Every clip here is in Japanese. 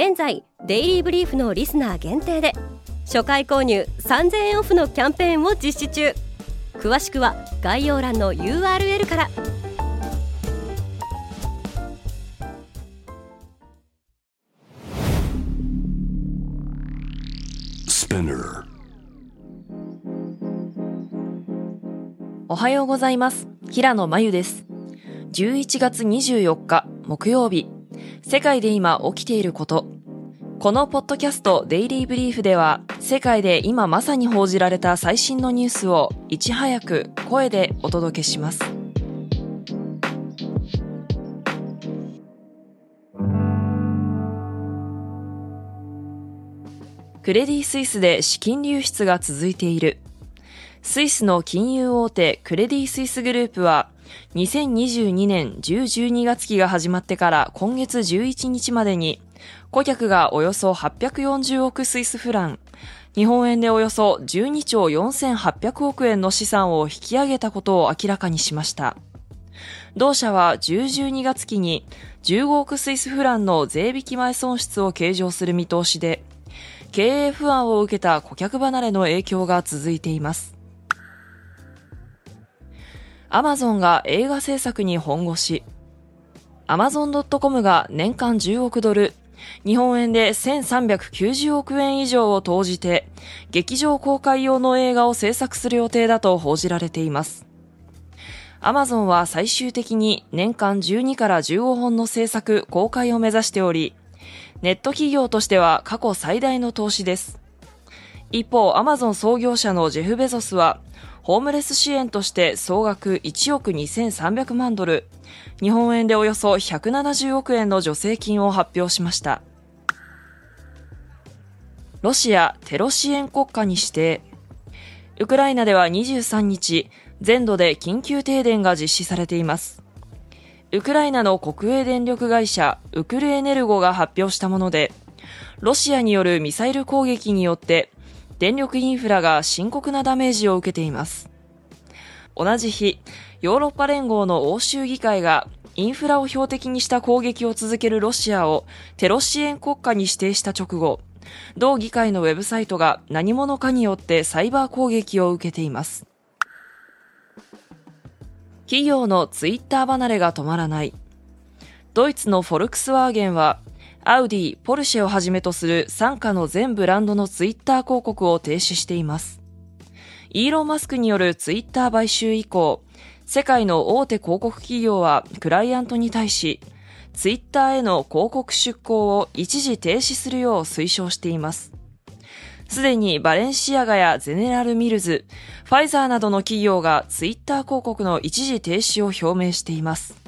現在デイリーブリーフのリスナー限定で初回購入3000円オフのキャンペーンを実施中。詳しくは概要欄の URL から。おはようございます。平野真由です。11月24日木曜日世界で今起きていることこのポッドキャストデイリーブリーフでは世界で今まさに報じられた最新のニュースをいち早く声でお届けします。クレディ・スイスで資金流出が続いている。スイスの金融大手クレディ・スイスグループは2022年10-12月期が始まってから今月11日までに顧客がおよそ840億スイスフラン、日本円でおよそ12兆4800億円の資産を引き上げたことを明らかにしました。同社は10、12月期に15億スイスフランの税引き前損失を計上する見通しで、経営不安を受けた顧客離れの影響が続いています。アマゾンが映画制作に本腰。アマゾン .com が年間10億ドル、日本円で1390億円以上を投じて、劇場公開用の映画を制作する予定だと報じられています。アマゾンは最終的に年間12から15本の制作、公開を目指しており、ネット企業としては過去最大の投資です。一方、アマゾン創業者のジェフ・ベゾスは、ホームレス支援として総額1億2300万ドル、日本円でおよそ170億円の助成金を発表しました。ロシアテロ支援国家に指定。ウクライナでは23日、全土で緊急停電が実施されています。ウクライナの国営電力会社ウクルエネルゴが発表したもので、ロシアによるミサイル攻撃によって電力インフラが深刻なダメージを受けています。同じ日、ヨーロッパ連合の欧州議会がインフラを標的にした攻撃を続けるロシアをテロ支援国家に指定した直後、同議会のウェブサイトが何者かによってサイバー攻撃を受けています。企業のツイッター離れが止まらない。ドイツのフォルクスワーゲンは、アウディ、ポルシェをはじめとする傘下の全ブランドのツイッター広告を停止しています。イーロン・マスクによるツイッター買収以降、世界の大手広告企業はクライアントに対し、ツイッターへの広告出稿を一時停止するよう推奨しています。すでにバレンシアガやゼネラルミルズ、ファイザーなどの企業がツイッター広告の一時停止を表明しています。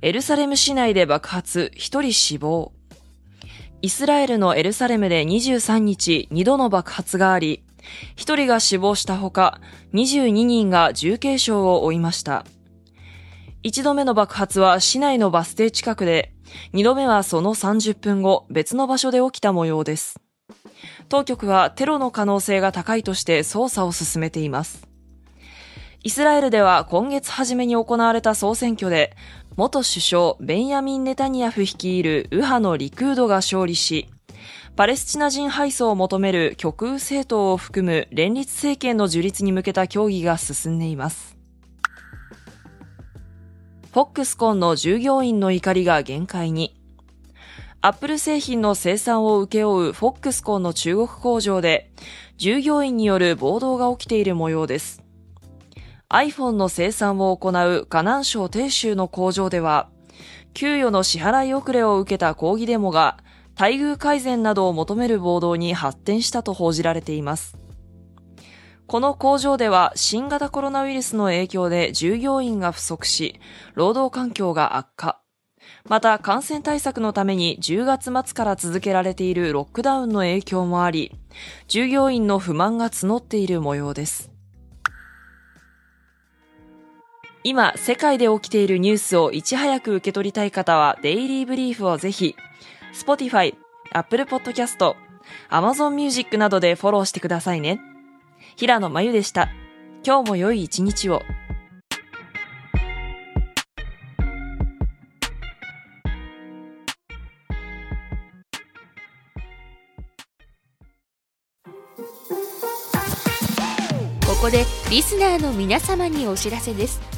エルサレム市内で爆発、一人死亡。イスラエルのエルサレムで23日2度の爆発があり、1人が死亡したほか、22人が重軽傷を負いました。1度目の爆発は市内のバス停近くで、2度目はその30分後、別の場所で起きた模様です。当局はテロの可能性が高いとして捜査を進めています。イスラエルでは今月初めに行われた総選挙で、元首相ベンヤミン・ネタニヤフ率いる右派のリクードが勝利し、パレスチナ人敗走を求める極右政党を含む連立政権の樹立に向けた協議が進んでいます。フォックスコンの従業員の怒りが限界に。アップル製品の生産を請け負うフォックスコンの中国工場で、従業員による暴動が起きている模様です。iPhone の生産を行う河南省鄭州の工場では、給与の支払い遅れを受けた抗議デモが、待遇改善などを求める暴動に発展したと報じられています。この工場では新型コロナウイルスの影響で従業員が不足し、労働環境が悪化。また感染対策のために10月末から続けられているロックダウンの影響もあり、従業員の不満が募っている模様です。今、世界で起きているニュースをいち早く受け取りたい方は、デイリーブリーフをぜひ、Spotify、Apple Podcast、Amazon Music などでフォローしてくださいね。平野真由でした。今日も良い一日を。ここでリスナーの皆様にお知らせです